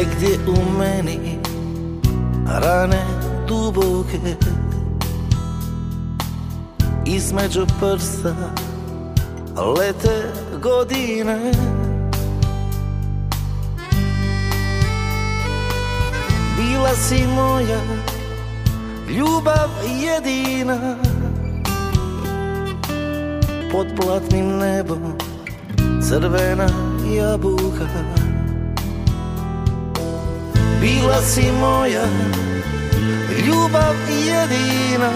Negdje u meni rane duboke. Između prsta lete godine. Bila si moja ljubav jedina. Pod platnim nebom crvena jabuka Bila si moja ljubav jedina.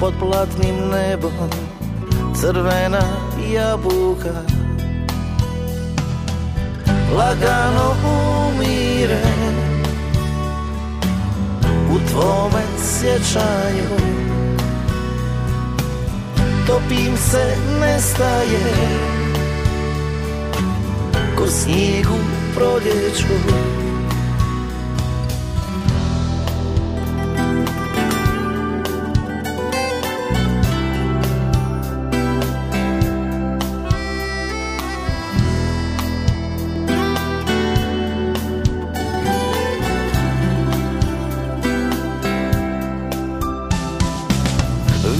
Pod platnim nebom crvena jabuka. Lagano umire U tvome sjećanju Topim se, nestaje U proljeću.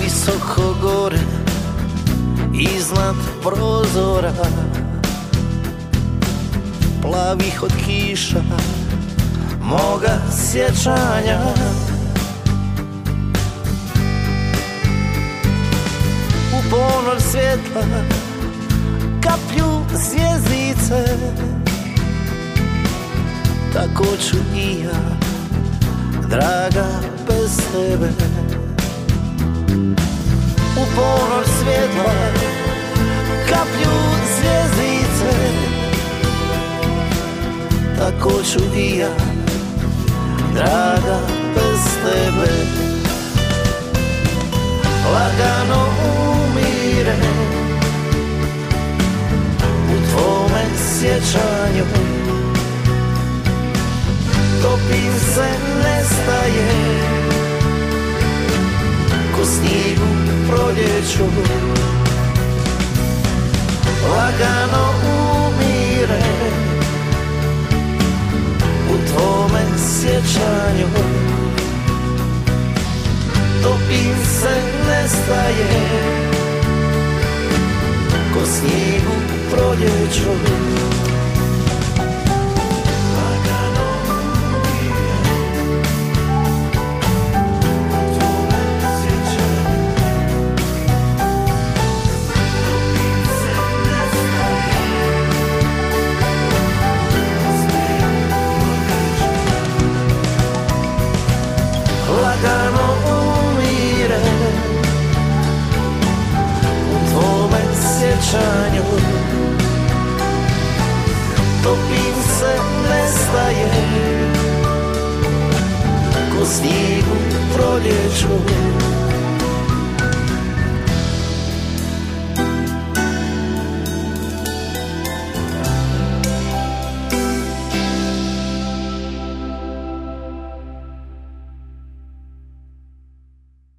Visoko gore Iznad prozora Plavih od kiša Moga sjećanja. U ponor svjetla Kaplju zvjezdice Tako ću i ja Draga bez tebe Tako ću i ja, draga, bez tebe. Lagano umire u tvome sjećanju. Topim se, nestaje ko snijeg u proljeću. Lagano umire u tvome sjećanju. Topim se, nestaje. Ko snijeg u proljeću sjećanju se, nestaje. Ko snijeg u proljeću